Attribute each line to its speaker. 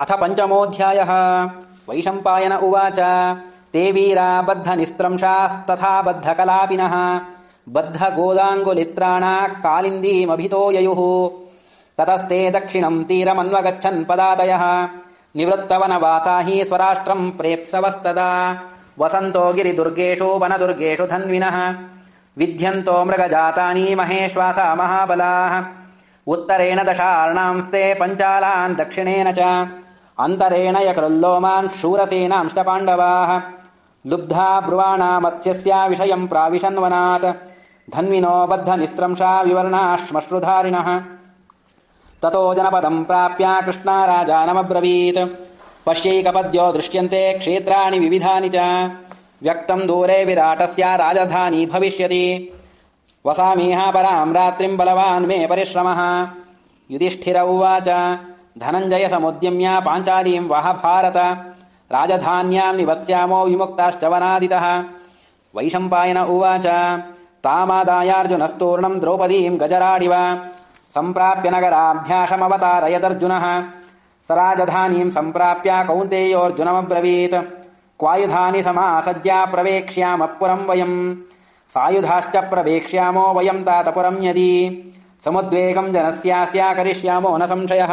Speaker 1: अथ पञ्चमोऽध्यायः। वैशम्पायन उवाच। ते वीरा बद्धनिस्त्रंशास्तथा बद्धकलापिनः ययुः। ततस्ते दक्षिणम् तीरमन्वगच्छन् पदातयः निवृत्तवनवासा हि स्वराष्ट्रम् प्रेप्सवस्तदा। वसन्तो गिरिदुर्गेषु वनदुर्गेषु धन्विनः। विध्यन्तो मृगजातानि महेश्वासा महाबलाः उत्तरेण दशार्णांस्ते पञ्चालान् दक्षिणेन च अन्तरेण यकृल्लोमान् शूरसेनांश्च पाण्डवाः। लुब्धा ब्रुवाणा मत्स्यस्या विषयम् प्राविशन्वनात्। धन्विनो बद्धनिस्त्रंशा विवर्णाश्मश्रुधारिणः। ततो जनपदम् प्राप्य कृष्णा राजानमब्रवीत् पश्यैकपद्यो दृश्यन्ते क्षेत्राणि विविधानि च। व्यक्तम् दूरे विराटस्य राजधानी भविष्यति वसामीह पराम् रात्रिम् बलवान् मे परिश्रमः। युधिष्ठिर उवाच धनञ्जय समुद्यम्य पाञ्चालीम् वह भारत। राजधान्याम् निवत्स्यामो विमुक्ताश्च वनादितः। वैशम्पायन उवाच तामादायार्जुनस्तूर्णम् द्रौपदीम् गजराडिव। सम्प्राप्य नगराभ्यासमवतारयदर्जुनः स राजधानीम् सम्प्राप्य कौन्तेयोऽर्जुनमब्रवीत् क्वायुधानि समासज्या प्रवेक्ष्यामः वयम् सायुधाश्च प्रवेक्ष्यामो वयम् तातपुरम् यदि। समुद्वेगम् जनस्यास्या करिष्यामो न संशयः